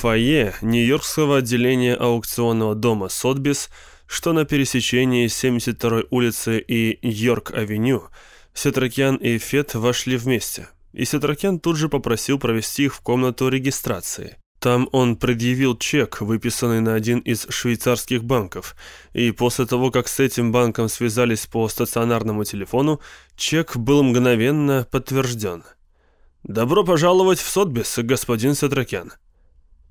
фойе Нью-Йоркского отделения аукционного дома «Сотбис», что на пересечении 72-й улицы и Йорк-авеню, Сетракян и Фет вошли вместе, и Сетракян тут же попросил провести их в комнату регистрации. Там он предъявил чек, выписанный на один из швейцарских банков, и после того, как с этим банком связались по стационарному телефону, чек был мгновенно подтвержден. «Добро пожаловать в Сотбис, господин Сетракян»,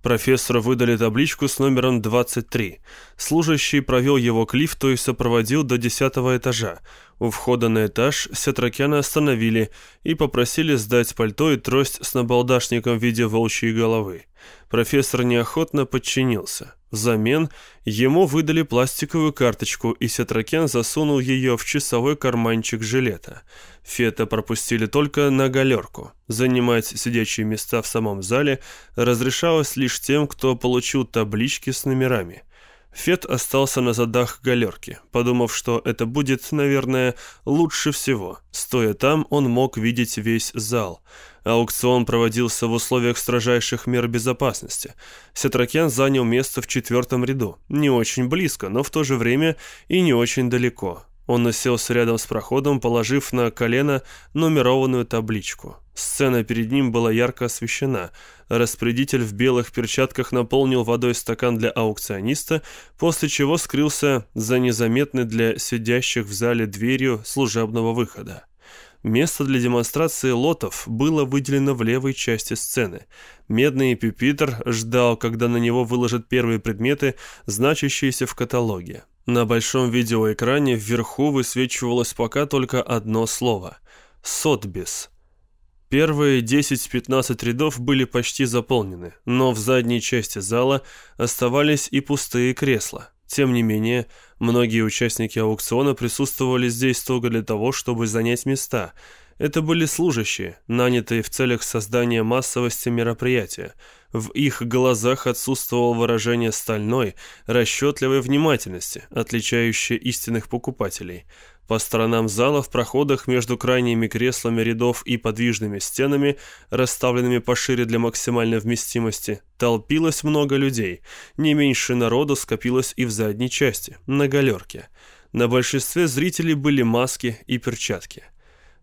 Профессору выдали табличку с номером 23. Служащий провел его к лифту и сопроводил до десятого этажа. У входа на этаж Сетракяна остановили и попросили сдать пальто и трость с набалдашником в виде волчьей головы. Профессор неохотно подчинился. Взамен ему выдали пластиковую карточку, и Сетракен засунул ее в часовой карманчик жилета. Фета пропустили только на галерку. Занимать сидячие места в самом зале разрешалось лишь тем, кто получил таблички с номерами. Фет остался на задах галерки, подумав, что это будет, наверное, лучше всего. Стоя там, он мог видеть весь зал – Аукцион проводился в условиях строжайших мер безопасности. Сетракян занял место в четвертом ряду. Не очень близко, но в то же время и не очень далеко. Он уселся рядом с проходом, положив на колено нумерованную табличку. Сцена перед ним была ярко освещена. Распорядитель в белых перчатках наполнил водой стакан для аукциониста, после чего скрылся за незаметной для сидящих в зале дверью служебного выхода. Место для демонстрации лотов было выделено в левой части сцены. Медный пюпитр ждал, когда на него выложат первые предметы, значащиеся в каталоге. На большом видеоэкране вверху высвечивалось пока только одно слово – «Сотбис». Первые 10-15 рядов были почти заполнены, но в задней части зала оставались и пустые кресла. Тем не менее, многие участники аукциона присутствовали здесь только для того, чтобы занять места. Это были служащие, нанятые в целях создания массовости мероприятия. В их глазах отсутствовало выражение стальной, расчетливой внимательности, отличающей истинных покупателей. По сторонам зала в проходах между крайними креслами рядов и подвижными стенами, расставленными пошире для максимальной вместимости, толпилось много людей. Не меньше народу скопилось и в задней части, на галерке. На большинстве зрителей были маски и перчатки.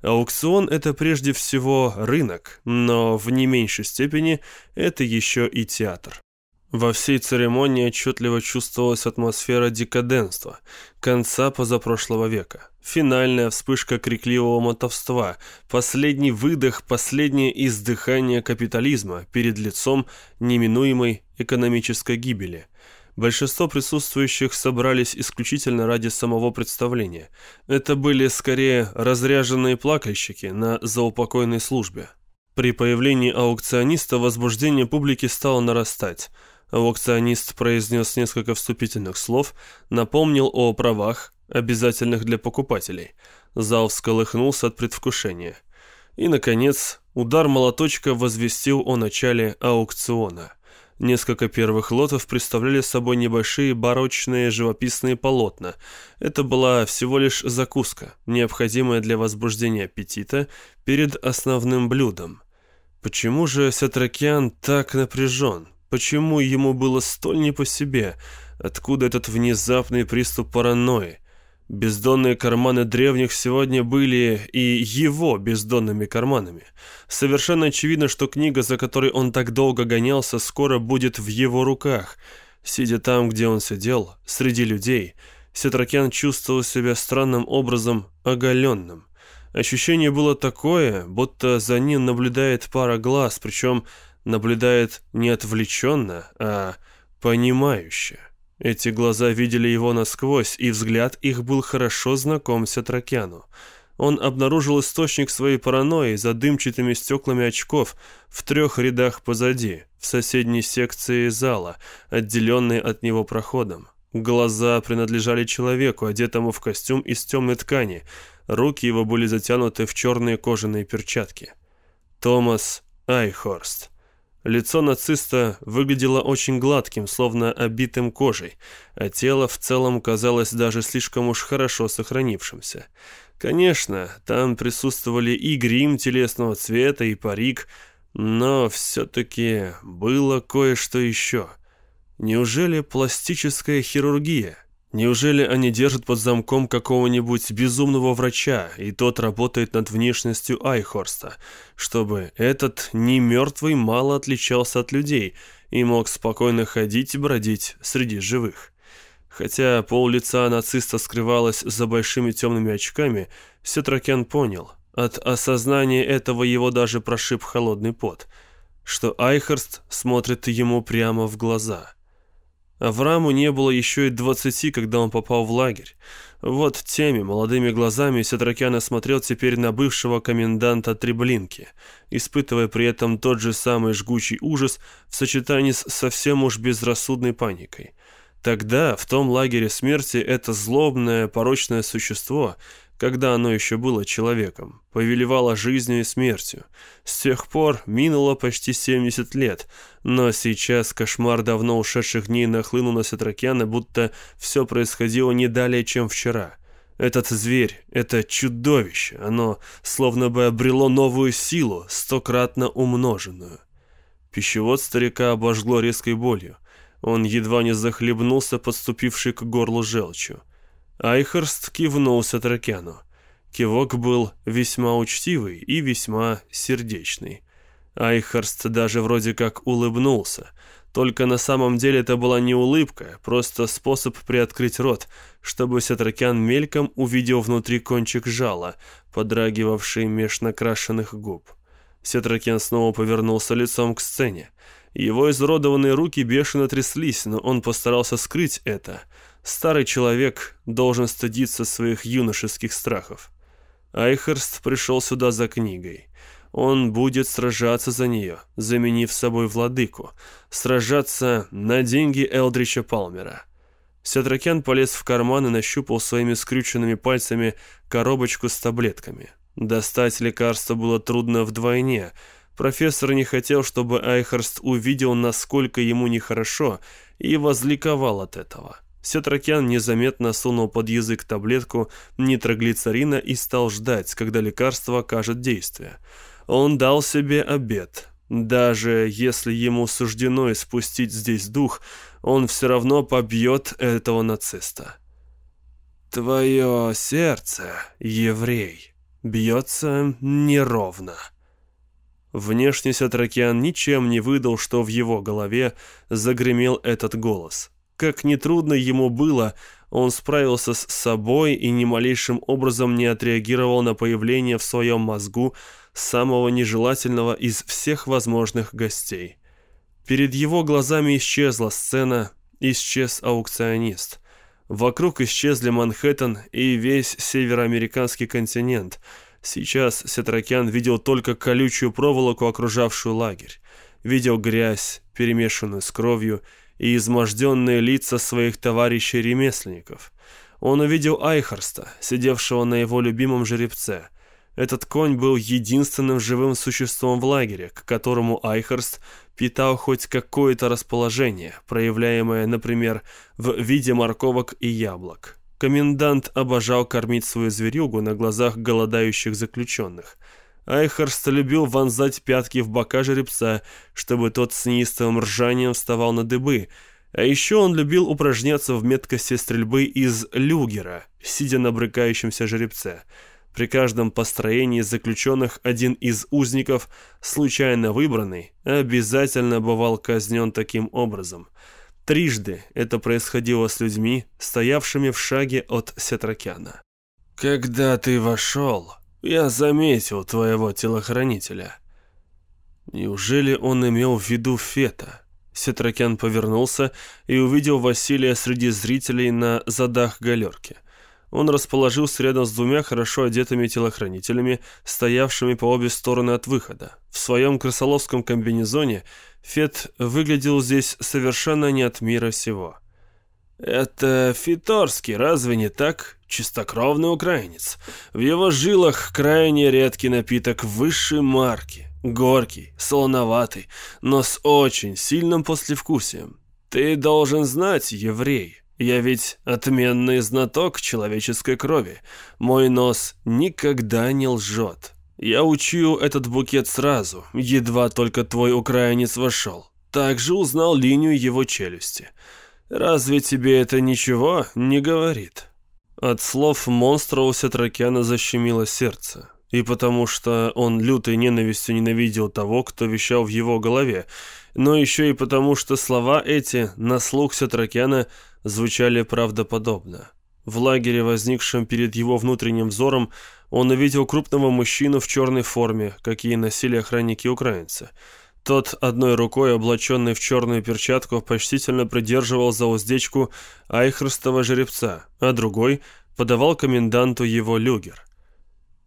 Аукцион – это прежде всего рынок, но в не меньшей степени это еще и театр. Во всей церемонии отчетливо чувствовалась атмосфера декаденства, конца позапрошлого века. Финальная вспышка крикливого мотовства, последний выдох, последнее издыхание капитализма перед лицом неминуемой экономической гибели. Большинство присутствующих собрались исключительно ради самого представления. Это были скорее разряженные плакальщики на заупокойной службе. При появлении аукциониста возбуждение публики стало нарастать – Аукционист произнес несколько вступительных слов, напомнил о правах, обязательных для покупателей. Зал всколыхнулся от предвкушения. И, наконец, удар молоточка возвестил о начале аукциона. Несколько первых лотов представляли собой небольшие барочные живописные полотна. Это была всего лишь закуска, необходимая для возбуждения аппетита перед основным блюдом. Почему же Сатракян так напряжен? Почему ему было столь не по себе? Откуда этот внезапный приступ паранойи? Бездонные карманы древних сегодня были и его бездонными карманами. Совершенно очевидно, что книга, за которой он так долго гонялся, скоро будет в его руках. Сидя там, где он сидел, среди людей, Сетракян чувствовал себя странным образом оголенным. Ощущение было такое, будто за ним наблюдает пара глаз, причем наблюдает не отвлеченно, а понимающе. Эти глаза видели его насквозь, и взгляд их был хорошо знаком Сетракяну. Он обнаружил источник своей паранойи за дымчатыми стеклами очков в трех рядах позади, в соседней секции зала, отделенной от него проходом. Глаза принадлежали человеку, одетому в костюм из темной ткани. Руки его были затянуты в черные кожаные перчатки. Томас Айхорст. Лицо нациста выглядело очень гладким, словно обитым кожей, а тело в целом казалось даже слишком уж хорошо сохранившимся. Конечно, там присутствовали и грим телесного цвета, и парик, Но все-таки было кое-что еще. Неужели пластическая хирургия? Неужели они держат под замком какого-нибудь безумного врача, и тот работает над внешностью Айхорста, чтобы этот не мертвый мало отличался от людей и мог спокойно ходить и бродить среди живых? Хотя пол лица нациста скрывалось за большими темными очками, Сетракен понял, от осознания этого его даже прошиб холодный пот, что Айхерст смотрит ему прямо в глаза. Аврааму не было еще и двадцати, когда он попал в лагерь. Вот теми молодыми глазами Сетракян смотрел теперь на бывшего коменданта Треблинки, испытывая при этом тот же самый жгучий ужас в сочетании с совсем уж безрассудной паникой. Тогда, в том лагере смерти, это злобное, порочное существо когда оно еще было человеком, повелевало жизнью и смертью. С тех пор минуло почти 70 лет, но сейчас кошмар давно ушедших дней нахлынул на Сетракяна, будто все происходило не далее, чем вчера. Этот зверь, это чудовище, оно словно бы обрело новую силу, стократно умноженную. Пищевод старика обожгло резкой болью. Он едва не захлебнулся, подступивший к горлу желчью. Айхерст кивнул Сатракяну. Кивок был весьма учтивый и весьма сердечный. Айхерст даже вроде как улыбнулся. Только на самом деле это была не улыбка, просто способ приоткрыть рот, чтобы Сатракян мельком увидел внутри кончик жала, подрагивавший меж накрашенных губ. Сетракян снова повернулся лицом к сцене. Его изуродованные руки бешено тряслись, но он постарался скрыть это — Старый человек должен стыдиться своих юношеских страхов. Айхерст пришел сюда за книгой. Он будет сражаться за нее, заменив собой владыку. Сражаться на деньги Элдрича Палмера. Сетракен полез в карман и нащупал своими скрюченными пальцами коробочку с таблетками. Достать лекарство было трудно вдвойне. Профессор не хотел, чтобы Айхерст увидел, насколько ему нехорошо, и возликовал от этого. Сетракян незаметно сунул под язык таблетку нитроглицерина и стал ждать, когда лекарство окажет действие. Он дал себе обед. Даже если ему суждено испустить здесь дух, он все равно побьет этого нациста. «Твое сердце, еврей, бьется неровно». Внешне Сетракиан ничем не выдал, что в его голове загремел этот голос – как нетрудно ему было, он справился с собой и ни малейшим образом не отреагировал на появление в своем мозгу самого нежелательного из всех возможных гостей. Перед его глазами исчезла сцена, исчез аукционист. Вокруг исчезли Манхэттен и весь североамериканский континент. Сейчас Сетракян видел только колючую проволоку, окружавшую лагерь. Видел грязь, перемешанную с кровью, и изможденные лица своих товарищей-ремесленников. Он увидел Айхарста, сидевшего на его любимом жеребце. Этот конь был единственным живым существом в лагере, к которому Айхарст питал хоть какое-то расположение, проявляемое, например, в виде морковок и яблок. Комендант обожал кормить свою зверюгу на глазах голодающих заключенных – Айхарст любил вонзать пятки в бока жеребца, чтобы тот с неистовым ржанием вставал на дыбы, а еще он любил упражняться в меткости стрельбы из люгера, сидя на брыкающемся жеребце. При каждом построении заключенных один из узников, случайно выбранный, обязательно бывал казнен таким образом. Трижды это происходило с людьми, стоявшими в шаге от Сетракяна. «Когда ты вошел», я заметил твоего телохранителя». Неужели он имел в виду Фета? Сетракян повернулся и увидел Василия среди зрителей на задах галерки. Он расположился рядом с двумя хорошо одетыми телохранителями, стоявшими по обе стороны от выхода. В своем крысоловском комбинезоне Фет выглядел здесь совершенно не от мира сего. «Это Фиторский, разве не так? Чистокровный украинец. В его жилах крайне редкий напиток высшей марки. Горький, солоноватый, но с очень сильным послевкусием. Ты должен знать, еврей, я ведь отменный знаток человеческой крови. Мой нос никогда не лжет. Я учую этот букет сразу, едва только твой украинец вошел. Также узнал линию его челюсти. Разве тебе это ничего не говорит?» От слов монстра у Сетракяна защемило сердце. И потому что он лютой ненавистью ненавидел того, кто вещал в его голове, но еще и потому, что слова эти на слух Сетракяна звучали правдоподобно. В лагере, возникшем перед его внутренним взором, он увидел крупного мужчину в черной форме, какие носили охранники-украинцы – тот одной рукой, облаченный в черную перчатку, почтительно придерживал за уздечку айхрстого жеребца, а другой подавал коменданту его люгер.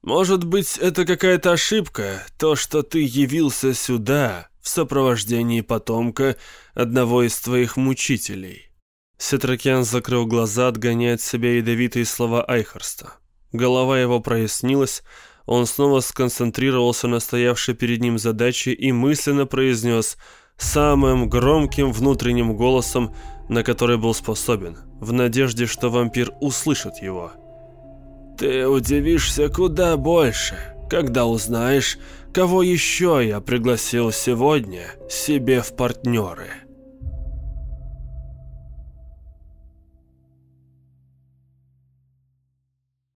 «Может быть, это какая-то ошибка, то, что ты явился сюда в сопровождении потомка одного из твоих мучителей». Сетракян закрыл глаза, отгоняя от себя ядовитые слова Айхарста. Голова его прояснилась, он снова сконцентрировался на стоявшей перед ним задаче и мысленно произнес самым громким внутренним голосом, на который был способен, в надежде, что вампир услышит его. «Ты удивишься куда больше, когда узнаешь, кого еще я пригласил сегодня себе в партнеры».